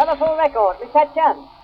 Wonderful record, Miss Hatcher.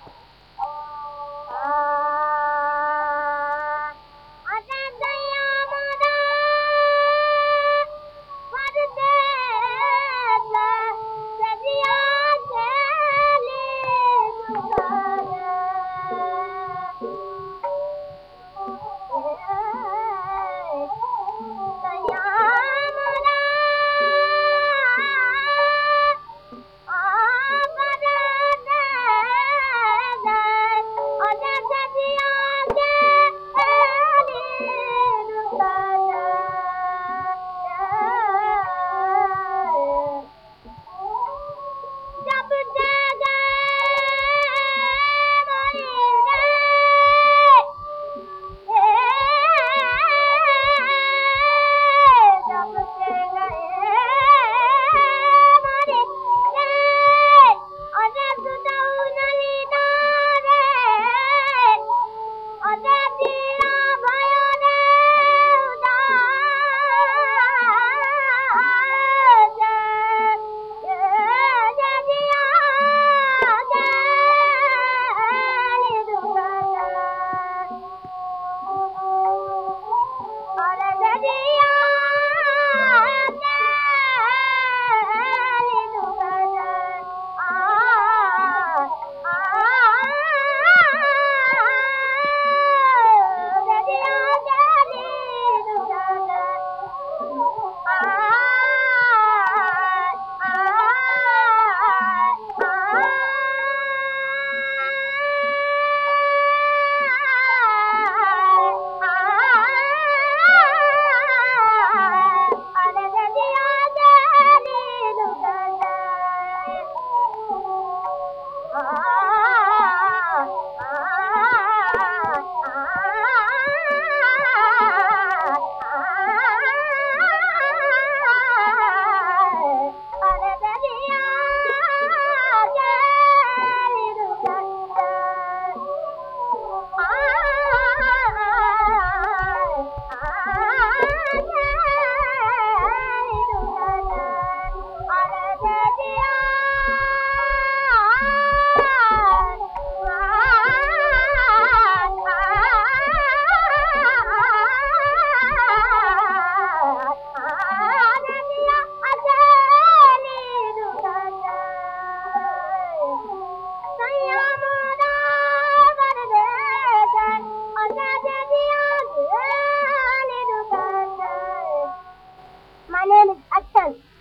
my name is Akshan.